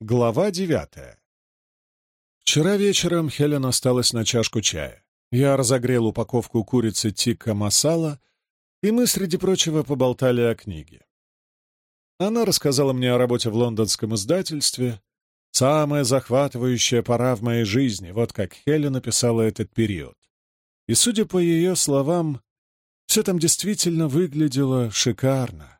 Глава девятая. Вчера вечером Хелен осталась на чашку чая. Я разогрел упаковку курицы тикка масала, и мы, среди прочего, поболтали о книге. Она рассказала мне о работе в лондонском издательстве. Самая захватывающая пора в моей жизни, вот как Хелен написала этот период. И, судя по ее словам, все там действительно выглядело шикарно.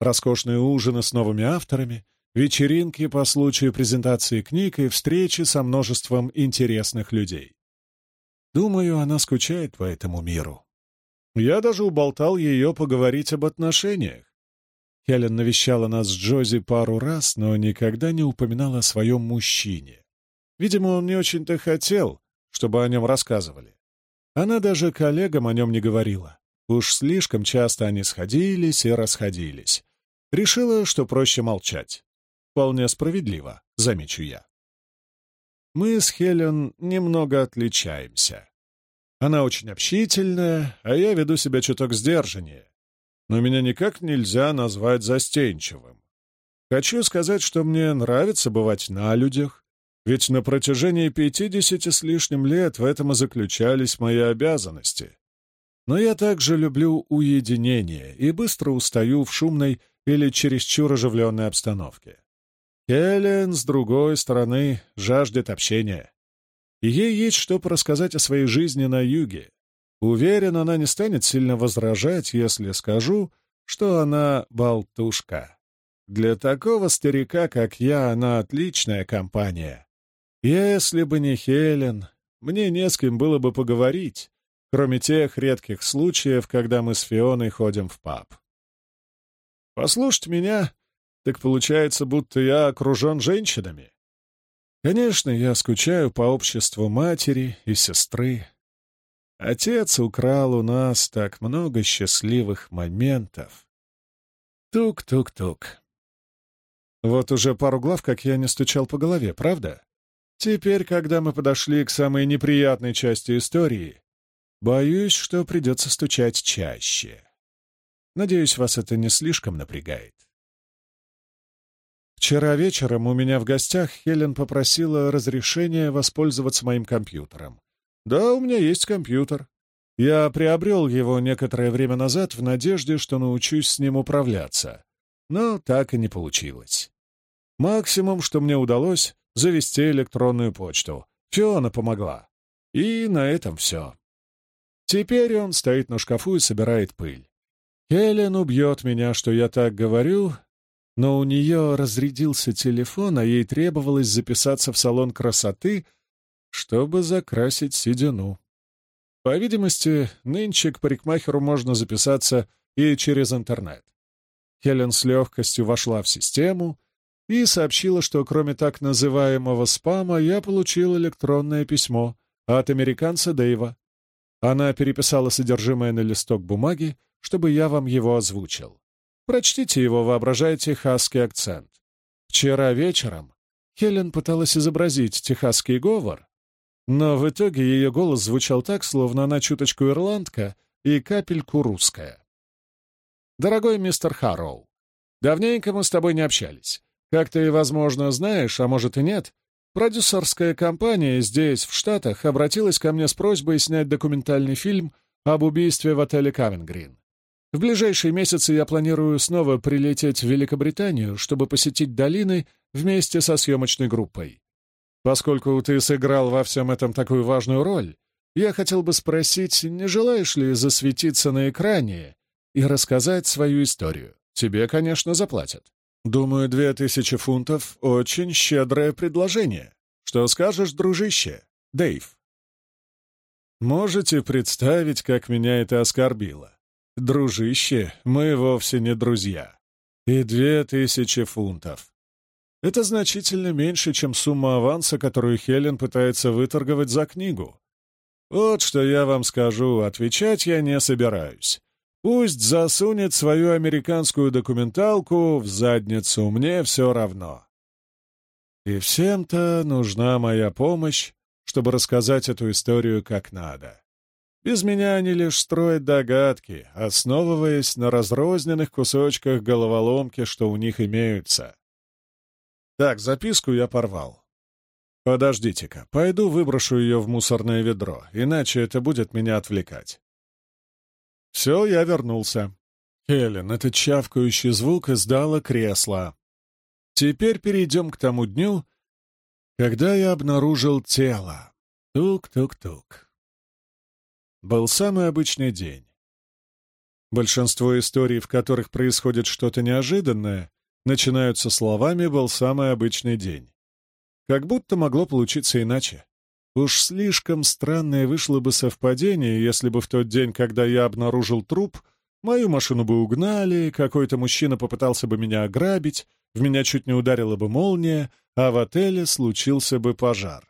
Роскошные ужины с новыми авторами, вечеринки по случаю презентации книг и встречи со множеством интересных людей. Думаю, она скучает по этому миру. Я даже уболтал ее поговорить об отношениях. Хелен навещала нас с Джози пару раз, но никогда не упоминала о своем мужчине. Видимо, он не очень-то хотел, чтобы о нем рассказывали. Она даже коллегам о нем не говорила. Уж слишком часто они сходились и расходились. Решила, что проще молчать. Вполне справедливо, замечу я. Мы с Хелен немного отличаемся. Она очень общительная, а я веду себя чуток сдержаннее. Но меня никак нельзя назвать застенчивым. Хочу сказать, что мне нравится бывать на людях, ведь на протяжении пятидесяти с лишним лет в этом и заключались мои обязанности. Но я также люблю уединение и быстро устаю в шумной или чересчур оживленной обстановке. Хелен, с другой стороны, жаждет общения. Ей есть что рассказать о своей жизни на юге. Уверен, она не станет сильно возражать, если скажу, что она болтушка. Для такого старика, как я, она отличная компания. Если бы не Хелен, мне не с кем было бы поговорить, кроме тех редких случаев, когда мы с Фионой ходим в паб. Послушать меня так получается, будто я окружен женщинами. Конечно, я скучаю по обществу матери и сестры. Отец украл у нас так много счастливых моментов. Тук-тук-тук. Вот уже пару глав, как я не стучал по голове, правда? Теперь, когда мы подошли к самой неприятной части истории, боюсь, что придется стучать чаще. Надеюсь, вас это не слишком напрягает. Вчера вечером у меня в гостях Хелен попросила разрешения воспользоваться моим компьютером. Да, у меня есть компьютер. Я приобрел его некоторое время назад в надежде, что научусь с ним управляться. Но так и не получилось. Максимум, что мне удалось, завести электронную почту. Фиона помогла. И на этом все. Теперь он стоит на шкафу и собирает пыль. Хелен убьет меня, что я так говорю, но у нее разрядился телефон, а ей требовалось записаться в салон красоты, чтобы закрасить седину. По видимости, нынче к парикмахеру можно записаться и через интернет. Хелен с легкостью вошла в систему и сообщила, что кроме так называемого спама я получил электронное письмо от американца Дэйва. Она переписала содержимое на листок бумаги, чтобы я вам его озвучил. Прочтите его, воображая хаский акцент. Вчера вечером Хелен пыталась изобразить техасский говор, но в итоге ее голос звучал так, словно она чуточку ирландка и капельку русская. «Дорогой мистер Харроу, давненько мы с тобой не общались. Как ты, возможно, знаешь, а может и нет, продюсерская компания здесь, в Штатах, обратилась ко мне с просьбой снять документальный фильм об убийстве в отеле Кавенгрин. В ближайшие месяцы я планирую снова прилететь в Великобританию, чтобы посетить долины вместе со съемочной группой. Поскольку ты сыграл во всем этом такую важную роль, я хотел бы спросить, не желаешь ли засветиться на экране и рассказать свою историю? Тебе, конечно, заплатят. Думаю, две тысячи фунтов — очень щедрое предложение. Что скажешь, дружище? Дэйв. Можете представить, как меня это оскорбило? «Дружище, мы вовсе не друзья. И две тысячи фунтов. Это значительно меньше, чем сумма аванса, которую Хелен пытается выторговать за книгу. Вот что я вам скажу, отвечать я не собираюсь. Пусть засунет свою американскую документалку в задницу, мне все равно. И всем-то нужна моя помощь, чтобы рассказать эту историю как надо. Без меня они лишь строят догадки, основываясь на разрозненных кусочках головоломки, что у них имеются. Так, записку я порвал. Подождите-ка, пойду выброшу ее в мусорное ведро, иначе это будет меня отвлекать. Все, я вернулся. Хелен, этот чавкающий звук издало кресло. Теперь перейдем к тому дню, когда я обнаружил тело. Тук-тук-тук. Был самый обычный день. Большинство историй, в которых происходит что-то неожиданное, начинаются словами «был самый обычный день». Как будто могло получиться иначе. Уж слишком странное вышло бы совпадение, если бы в тот день, когда я обнаружил труп, мою машину бы угнали, какой-то мужчина попытался бы меня ограбить, в меня чуть не ударила бы молния, а в отеле случился бы пожар.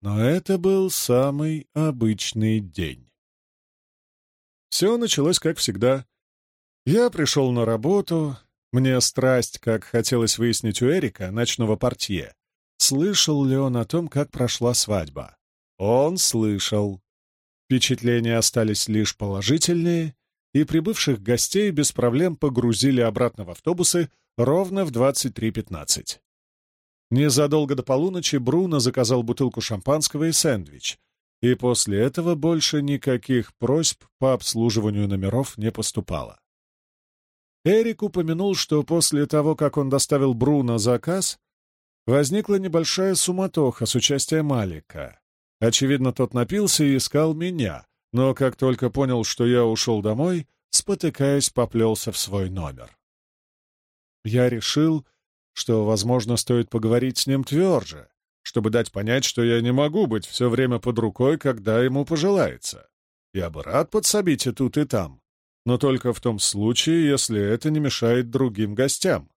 Но это был самый обычный день. Все началось как всегда. Я пришел на работу, мне страсть, как хотелось выяснить у Эрика, ночного портье, слышал ли он о том, как прошла свадьба. Он слышал. Впечатления остались лишь положительные, и прибывших гостей без проблем погрузили обратно в автобусы ровно в 23.15. Незадолго до полуночи Бруно заказал бутылку шампанского и сэндвич, и после этого больше никаких просьб по обслуживанию номеров не поступало. Эрик упомянул, что после того, как он доставил Бруно заказ, возникла небольшая суматоха с участием Малика. Очевидно, тот напился и искал меня, но как только понял, что я ушел домой, спотыкаясь, поплелся в свой номер. Я решил, что, возможно, стоит поговорить с ним тверже, чтобы дать понять, что я не могу быть все время под рукой, когда ему пожелается. Я бы рад подсобить и тут, и там, но только в том случае, если это не мешает другим гостям.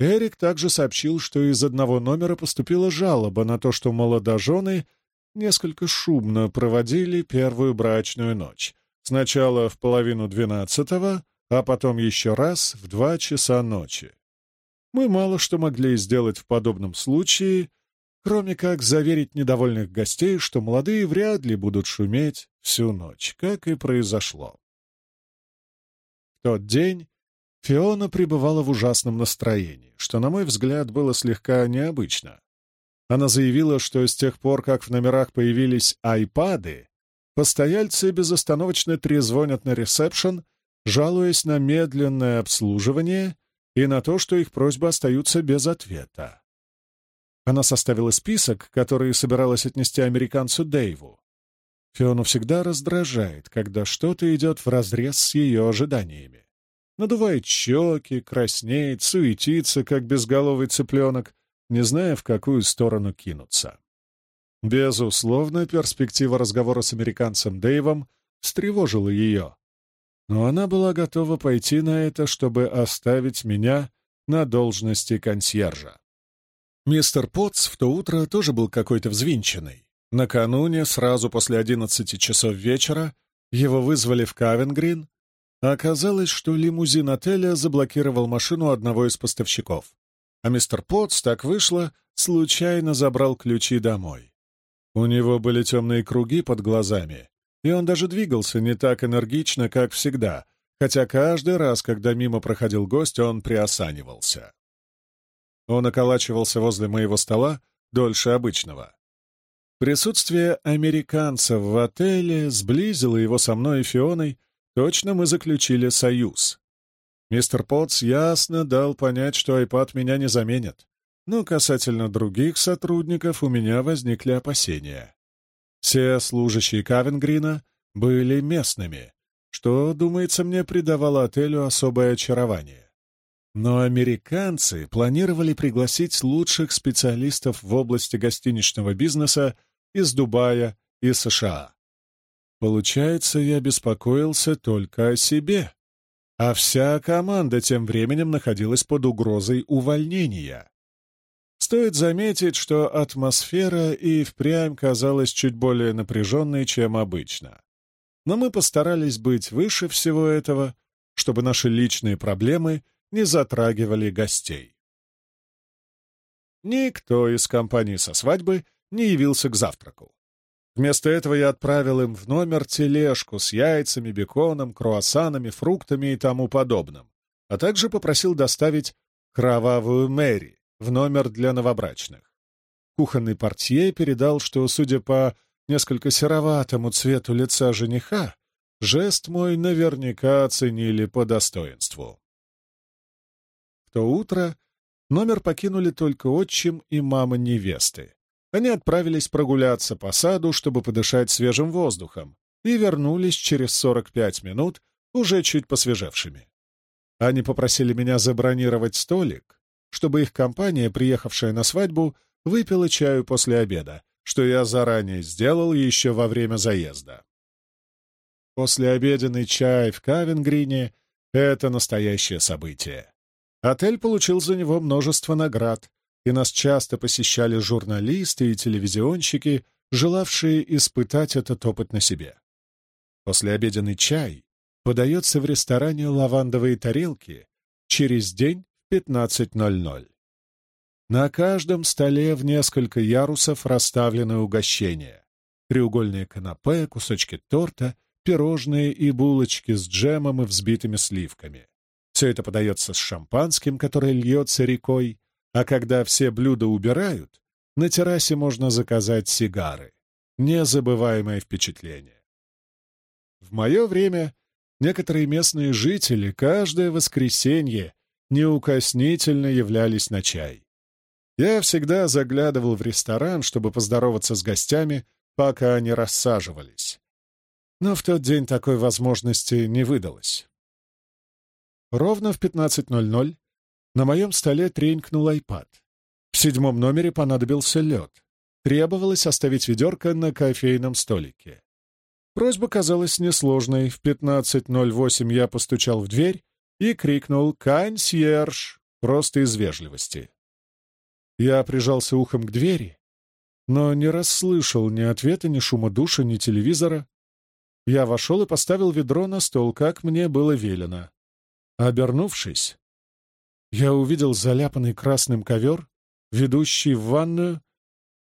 Эрик также сообщил, что из одного номера поступила жалоба на то, что молодожены несколько шумно проводили первую брачную ночь. Сначала в половину двенадцатого, а потом еще раз в два часа ночи. Мы мало что могли сделать в подобном случае, кроме как заверить недовольных гостей, что молодые вряд ли будут шуметь всю ночь, как и произошло. В тот день Фиона пребывала в ужасном настроении, что, на мой взгляд, было слегка необычно. Она заявила, что с тех пор, как в номерах появились айпады, постояльцы безостановочно трезвонят на ресепшн, жалуясь на медленное обслуживание и на то, что их просьбы остаются без ответа. Она составила список, который собиралась отнести американцу Дэйву. Фиону всегда раздражает, когда что-то идет вразрез с ее ожиданиями. Надувает щеки, краснеет, суетится, как безголовый цыпленок, не зная, в какую сторону кинуться. Безусловно, перспектива разговора с американцем Дэйвом встревожила ее. Но она была готова пойти на это, чтобы оставить меня на должности консьержа. Мистер Потц в то утро тоже был какой-то взвинченный. Накануне, сразу после одиннадцати часов вечера, его вызвали в Кавенгрин, оказалось, что лимузин отеля заблокировал машину одного из поставщиков. А мистер Потс, так вышло, случайно забрал ключи домой. У него были темные круги под глазами, и он даже двигался не так энергично, как всегда, хотя каждый раз, когда мимо проходил гость, он приосанивался. Он околачивался возле моего стола дольше обычного. Присутствие американцев в отеле сблизило его со мной и Фионой, точно мы заключили союз. Мистер Потс ясно дал понять, что iPad меня не заменит, но касательно других сотрудников у меня возникли опасения. Все служащие Кавенгрина были местными, что, думается мне, придавало отелю особое очарование. Но американцы планировали пригласить лучших специалистов в области гостиничного бизнеса из Дубая и США. Получается, я беспокоился только о себе, а вся команда тем временем находилась под угрозой увольнения. Стоит заметить, что атмосфера и впрямь казалась чуть более напряженной, чем обычно. Но мы постарались быть выше всего этого, чтобы наши личные проблемы не затрагивали гостей. Никто из компании со свадьбы не явился к завтраку. Вместо этого я отправил им в номер тележку с яйцами, беконом, круассанами, фруктами и тому подобным, а также попросил доставить кровавую Мэри, в номер для новобрачных. Кухонный портье передал, что, судя по несколько сероватому цвету лица жениха, жест мой наверняка оценили по достоинству. В то утро номер покинули только отчим и мама невесты. Они отправились прогуляться по саду, чтобы подышать свежим воздухом, и вернулись через 45 минут, уже чуть посвежевшими. Они попросили меня забронировать столик, чтобы их компания, приехавшая на свадьбу, выпила чаю после обеда, что я заранее сделал еще во время заезда. Послеобеденный чай в Кавенгрине — это настоящее событие. Отель получил за него множество наград, и нас часто посещали журналисты и телевизионщики, желавшие испытать этот опыт на себе. Послеобеденный чай подается в ресторане «Лавандовые тарелки» через день 15.00. На каждом столе в несколько ярусов расставлены угощения. Треугольные канапе, кусочки торта, пирожные и булочки с джемом и взбитыми сливками. Все это подается с шампанским, которое льется рекой, а когда все блюда убирают, на террасе можно заказать сигары. Незабываемое впечатление. В мое время некоторые местные жители каждое воскресенье неукоснительно являлись на чай. Я всегда заглядывал в ресторан, чтобы поздороваться с гостями, пока они рассаживались. Но в тот день такой возможности не выдалось. Ровно в 15.00 на моем столе тренькнул айпад. В седьмом номере понадобился лед. Требовалось оставить ведерко на кофейном столике. Просьба казалась несложной. В 15.08 я постучал в дверь и крикнул «Консьерж!» просто из вежливости. Я прижался ухом к двери, но не расслышал ни ответа, ни шума душа, ни телевизора. Я вошел и поставил ведро на стол, как мне было велено. Обернувшись, я увидел заляпанный красным ковер, ведущий в ванную,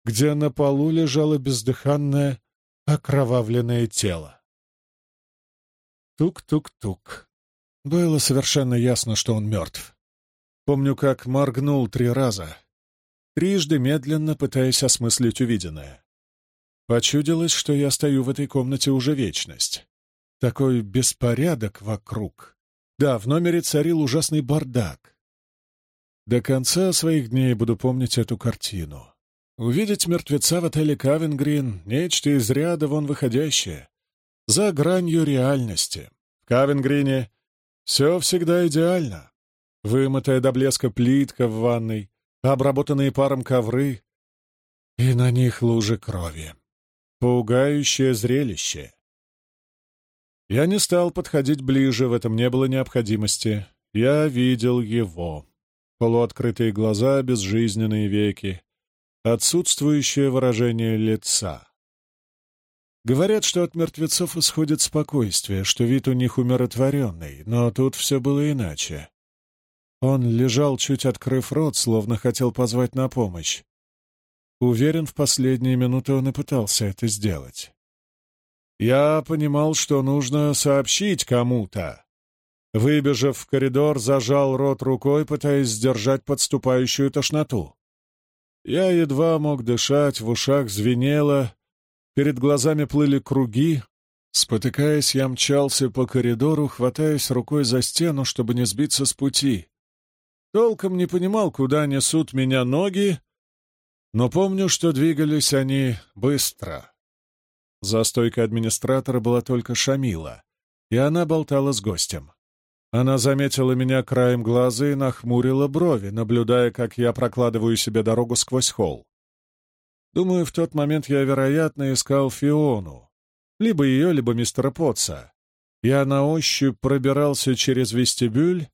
где на полу лежало бездыханное, окровавленное тело. Тук-тук-тук. Было совершенно ясно, что он мертв. Помню, как моргнул три раза, трижды медленно пытаясь осмыслить увиденное. Почудилось, что я стою в этой комнате уже вечность. Такой беспорядок вокруг. Да, в номере царил ужасный бардак. До конца своих дней буду помнить эту картину. Увидеть мертвеца в отеле Кавенгрин — нечто из ряда вон выходящее, за гранью реальности. В Кавенгрине все всегда идеально. Вымытая до блеска плитка в ванной, обработанные паром ковры, и на них лужи крови. Пугающее зрелище. Я не стал подходить ближе, в этом не было необходимости. Я видел его. Полуоткрытые глаза, безжизненные веки, отсутствующее выражение лица. Говорят, что от мертвецов исходит спокойствие, что вид у них умиротворенный, но тут все было иначе. Он лежал, чуть открыв рот, словно хотел позвать на помощь. Уверен, в последние минуты он и пытался это сделать. Я понимал, что нужно сообщить кому-то. Выбежав в коридор, зажал рот рукой, пытаясь сдержать подступающую тошноту. Я едва мог дышать, в ушах звенело, перед глазами плыли круги. Спотыкаясь, я мчался по коридору, хватаясь рукой за стену, чтобы не сбиться с пути. Толком не понимал, куда несут меня ноги, но помню, что двигались они быстро. За стойкой администратора была только Шамила, и она болтала с гостем. Она заметила меня краем глаза и нахмурила брови, наблюдая, как я прокладываю себе дорогу сквозь холл. Думаю, в тот момент я, вероятно, искал Фиону. Либо ее, либо мистера Потца. Я на ощупь пробирался через вестибюль,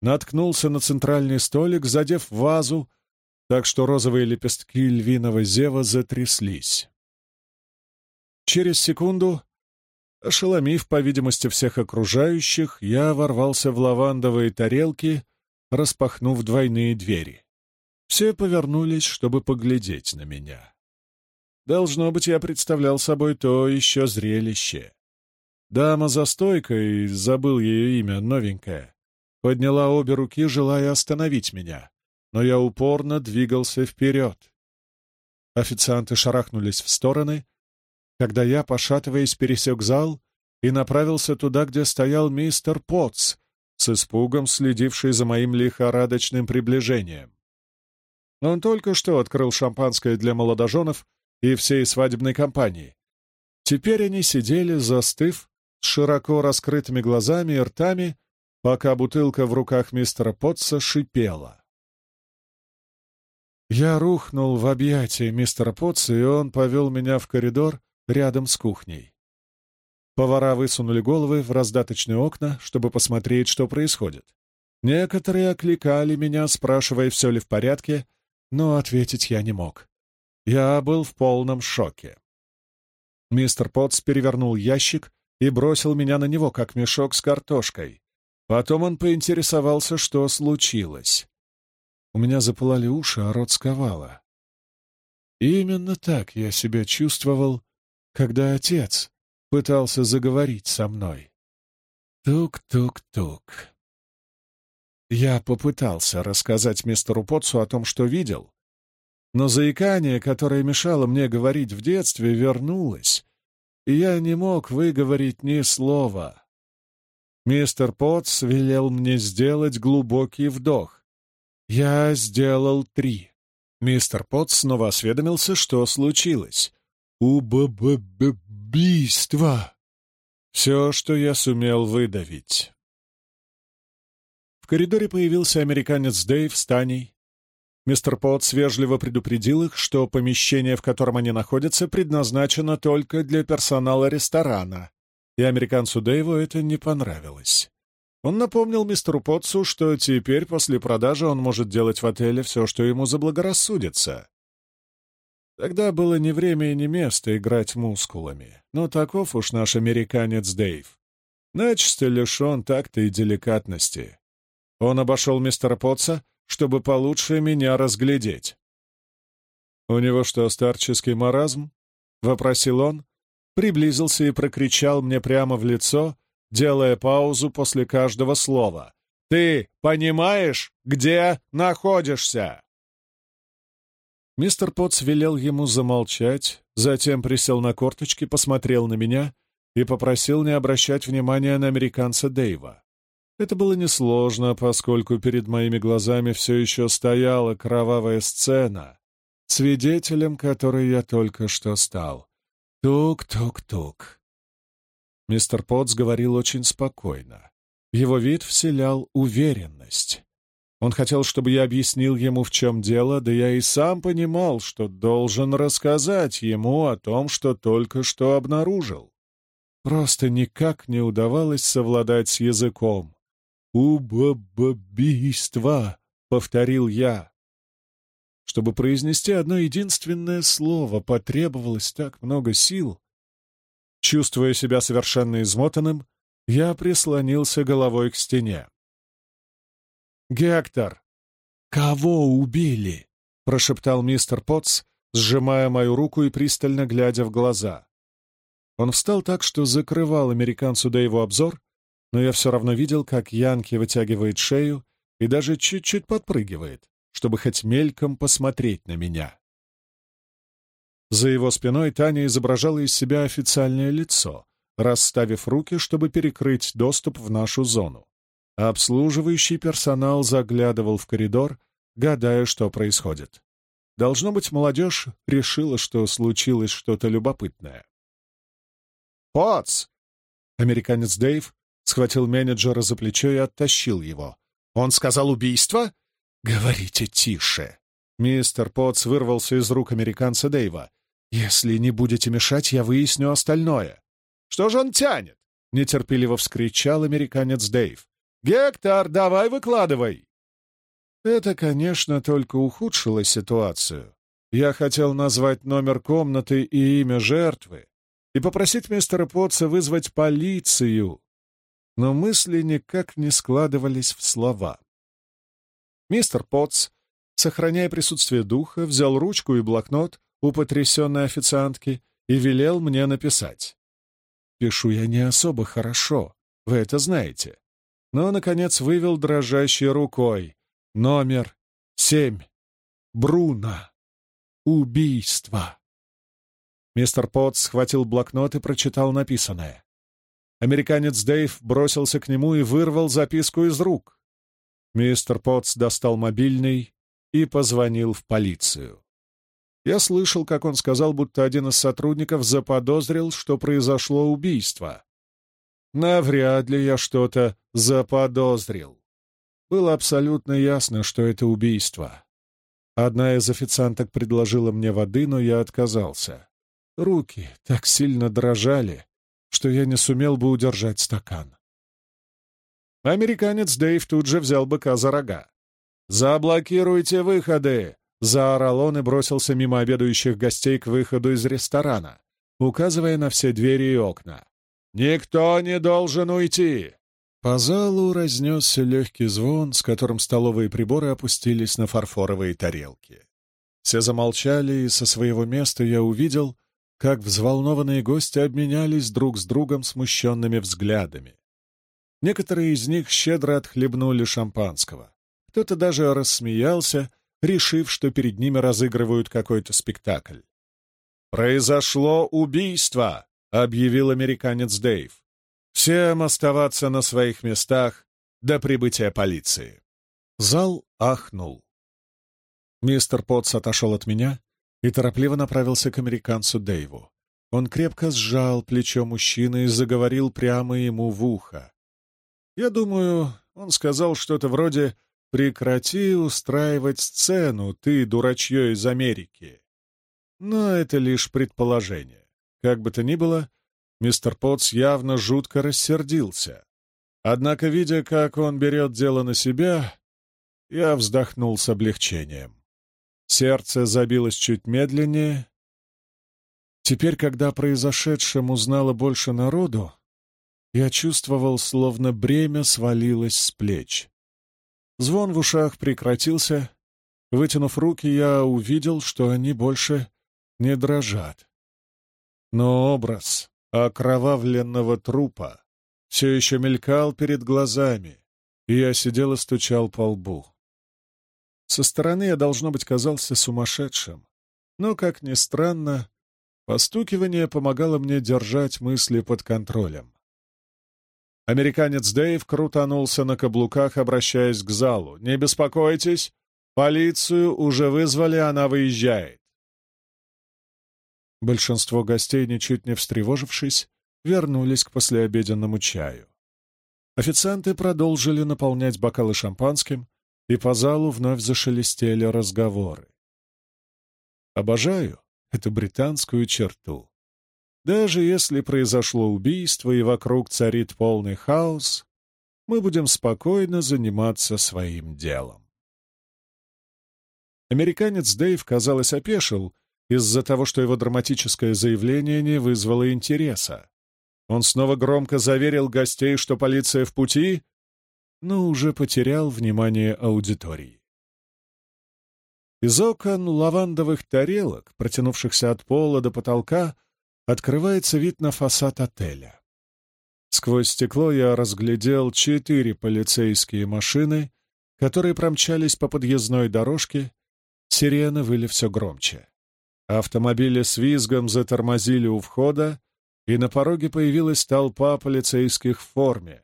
наткнулся на центральный столик, задев вазу, так что розовые лепестки львиного зева затряслись. Через секунду, ошеломив, по видимости, всех окружающих, я ворвался в лавандовые тарелки, распахнув двойные двери. Все повернулись, чтобы поглядеть на меня. Должно быть, я представлял собой то еще зрелище. Дама за стойкой, забыл ее имя, новенькая, подняла обе руки, желая остановить меня. но я упорно двигался вперед. Официанты шарахнулись в стороны, когда я, пошатываясь, пересек зал и направился туда, где стоял мистер Потц, с испугом следивший за моим лихорадочным приближением. Он только что открыл шампанское для молодоженов и всей свадебной компании. Теперь они сидели, застыв, с широко раскрытыми глазами и ртами, пока бутылка в руках мистера Потца шипела. Я рухнул в объятия мистера Потца, и он повел меня в коридор рядом с кухней. Повара высунули головы в раздаточные окна, чтобы посмотреть, что происходит. Некоторые окликали меня, спрашивая, все ли в порядке, но ответить я не мог. Я был в полном шоке. Мистер Потс перевернул ящик и бросил меня на него, как мешок с картошкой. Потом он поинтересовался, что случилось. У меня запылали уши, а рот сковало. именно так я себя чувствовал, когда отец пытался заговорить со мной. Тук-тук-тук. Я попытался рассказать мистеру Потсу о том, что видел, но заикание, которое мешало мне говорить в детстве, вернулось, и я не мог выговорить ни слова. Мистер Потс велел мне сделать глубокий вдох. Я сделал три. Мистер Потс снова осведомился, что случилось. «Убийство!» Все, что я сумел выдавить. Коридоре появился американец Дэйв с Таней. Мистер Потс вежливо предупредил их, что помещение, в котором они находятся, предназначено только для персонала ресторана, и американцу Дэйву это не понравилось. Он напомнил мистеру Потсу, что теперь после продажи он может делать в отеле все, что ему заблагорассудится. Тогда было не время и не место играть мускулами, но таков уж наш американец Дэйв. Начисто лишен такта и деликатности. Он обошел мистера Потса, чтобы получше меня разглядеть. «У него что, старческий маразм?» — вопросил он, приблизился и прокричал мне прямо в лицо, делая паузу после каждого слова. «Ты понимаешь, где находишься?» Мистер Потс велел ему замолчать, затем присел на корточки, посмотрел на меня и попросил не обращать внимания на американца Дэйва. Это было несложно, поскольку перед моими глазами все еще стояла кровавая сцена, свидетелем которой я только что стал. Тук-тук-тук. Мистер Потс говорил очень спокойно. Его вид вселял уверенность. Он хотел, чтобы я объяснил ему, в чем дело, да я и сам понимал, что должен рассказать ему о том, что только что обнаружил. Просто никак не удавалось совладать с языком. «Убийство!» — повторил я. Чтобы произнести одно единственное слово, потребовалось так много сил. Чувствуя себя совершенно измотанным, я прислонился головой к стене. «Гектор!» «Кого убили?» — прошептал мистер Потс, сжимая мою руку и пристально глядя в глаза. Он встал так, что закрывал американцу до его обзор, но я все равно видел, как Янки вытягивает шею и даже чуть-чуть подпрыгивает, чтобы хоть мельком посмотреть на меня. За его спиной Таня изображала из себя официальное лицо, расставив руки, чтобы перекрыть доступ в нашу зону. обслуживающий персонал заглядывал в коридор, гадая, что происходит. Должно быть, молодежь решила, что случилось что-то любопытное. «Потс!» Американец Дэйв схватил менеджера за плечо и оттащил его. «Он сказал убийство?» «Говорите тише!» Мистер Потс вырвался из рук американца Дэйва. «Если не будете мешать, я выясню остальное». «Что же он тянет?» — нетерпеливо вскричал американец Дэйв. «Гектор, давай выкладывай!» Это, конечно, только ухудшило ситуацию. Я хотел назвать номер комнаты и имя жертвы и попросить мистера Потса вызвать полицию, но мысли никак не складывались в слова. Мистер Потс, сохраняя присутствие духа, взял ручку и блокнот у потрясенной официантки и велел мне написать. Пишу я не особо хорошо, вы это знаете. Но, наконец, вывел дрожащей рукой. Номер Семь. Бруно. Убийство. Мистер Потт схватил блокнот и прочитал написанное. Американец Дэйв бросился к нему и вырвал записку из рук. Мистер Потс достал мобильный и позвонил в полицию. Я слышал, как он сказал, будто один из сотрудников заподозрил, что произошло убийство. Навряд ли я что-то заподозрил. Было абсолютно ясно, что это убийство. Одна из официанток предложила мне воды, но я отказался. Руки так сильно дрожали, что я не сумел бы удержать стакан. Американец Дэйв тут же взял быка за рога. «Заблокируйте выходы!» — заорал он и бросился мимо обедающих гостей к выходу из ресторана, указывая на все двери и окна. «Никто не должен уйти!» По залу разнесся легкий звон, с которым столовые приборы опустились на фарфоровые тарелки. Все замолчали, и со своего места я увидел, как взволнованные гости обменялись друг с другом смущенными взглядами. Некоторые из них щедро отхлебнули шампанского. Кто-то даже рассмеялся, решив, что перед ними разыгрывают какой-то спектакль. «Произошло убийство!» — объявил американец Дэйв. «Всем оставаться на своих местах до прибытия полиции». Зал ахнул. Мистер Потс отошел от меня и торопливо направился к американцу Дэйву. Он крепко сжал плечо мужчины и заговорил прямо ему в ухо. Я думаю, он сказал что-то вроде «Прекрати устраивать сцену, ты, дурачье из Америки». Но это лишь предположение. Как бы то ни было, мистер Потс явно жутко рассердился. Однако, видя, как он берет дело на себя, я вздохнул с облегчением. Сердце забилось чуть медленнее. Теперь, когда произошедшем узнало больше народу, я чувствовал, словно бремя свалилось с плеч. Звон в ушах прекратился. Вытянув руки, я увидел, что они больше не дрожат. Но образ окровавленного трупа все еще мелькал перед глазами, и я сидел и стучал по лбу. Со стороны я, должно быть, казался сумасшедшим, но, как ни странно, постукивание помогало мне держать мысли под контролем. Американец Дэйв крутанулся на каблуках, обращаясь к залу. «Не беспокойтесь, полицию уже вызвали, она выезжает». Большинство гостей, ничуть не встревожившись, вернулись к послеобеденному чаю. Официанты продолжили наполнять бокалы шампанским, и по залу вновь зашелестели разговоры. Обожаю эту британскую черту. Даже если произошло убийство и вокруг царит полный хаос, мы будем спокойно заниматься своим делом. Американец Дэйв, казалось, опешил из-за того, что его драматическое заявление не вызвало интереса. Он снова громко заверил гостей, что полиция в пути, но уже потерял внимание аудитории. Из окон лавандовых тарелок, протянувшихся от пола до потолка, открывается вид на фасад отеля. Сквозь стекло я разглядел четыре полицейские машины, которые промчались по подъездной дорожке, сирены выли все громче. Автомобили с визгом затормозили у входа, и на пороге появилась толпа полицейских в форме.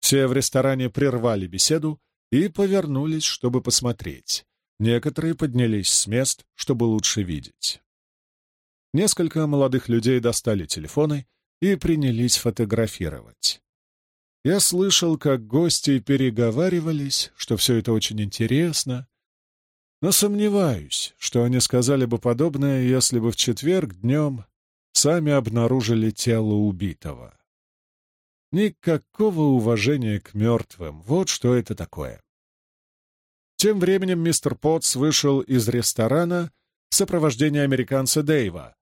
Все в ресторане прервали беседу и повернулись, чтобы посмотреть. Некоторые поднялись с мест, чтобы лучше видеть. Несколько молодых людей достали телефоны и принялись фотографировать. Я слышал, как гости переговаривались, что все это очень интересно, но сомневаюсь, что они сказали бы подобное, если бы в четверг днем сами обнаружили тело убитого. Никакого уважения к мертвым. Вот что это такое. Тем временем мистер Потс вышел из ресторана в сопровождении американца Дэйва,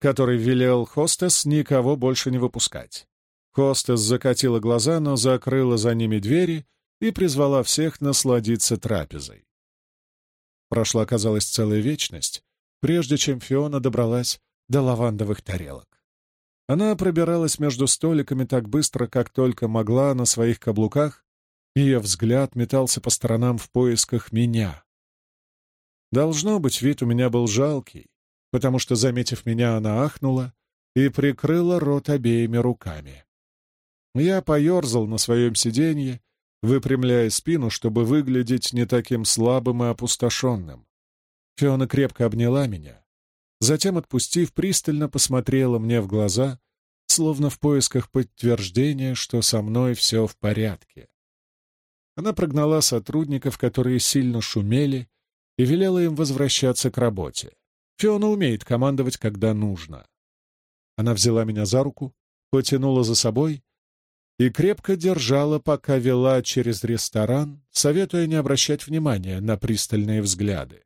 который велел хостес никого больше не выпускать. Хостес закатила глаза, но закрыла за ними двери и призвала всех насладиться трапезой. Прошла, казалось, целая вечность, прежде чем Фиона добралась до лавандовых тарелок. Она пробиралась между столиками так быстро, как только могла на своих каблуках, Ее взгляд метался по сторонам в поисках меня. Должно быть, вид у меня был жалкий, потому что, заметив меня, она ахнула и прикрыла рот обеими руками. Я поерзал на своем сиденье, выпрямляя спину, чтобы выглядеть не таким слабым и опустошенным. Фиона крепко обняла меня, затем, отпустив, пристально посмотрела мне в глаза, словно в поисках подтверждения, что со мной все в порядке. Она прогнала сотрудников, которые сильно шумели, и велела им возвращаться к работе. Фиона умеет командовать, когда нужно. Она взяла меня за руку, потянула за собой и крепко держала, пока вела через ресторан, советуя не обращать внимания на пристальные взгляды.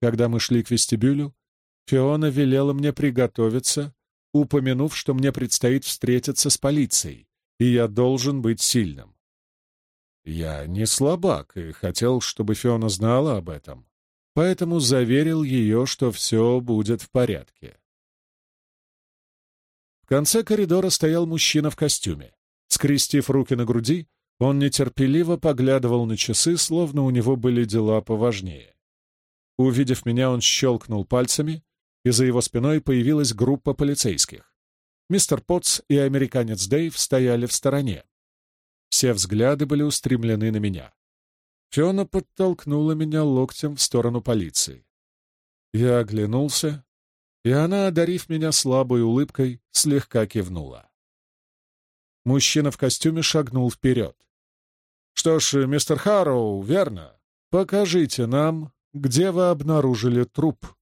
Когда мы шли к вестибюлю, Фиона велела мне приготовиться, упомянув, что мне предстоит встретиться с полицией, и я должен быть сильным. Я не слабак и хотел, чтобы Фиона знала об этом, поэтому заверил ее, что все будет в порядке. В конце коридора стоял мужчина в костюме. Скрестив руки на груди, он нетерпеливо поглядывал на часы, словно у него были дела поважнее. Увидев меня, он щелкнул пальцами, и за его спиной появилась группа полицейских. Мистер Потц и американец Дэйв стояли в стороне. Все взгляды были устремлены на меня. Фиона подтолкнула меня локтем в сторону полиции. Я оглянулся, и она, одарив меня слабой улыбкой, слегка кивнула. Мужчина в костюме шагнул вперед. «Что ж, мистер Харроу, верно? Покажите нам, где вы обнаружили труп».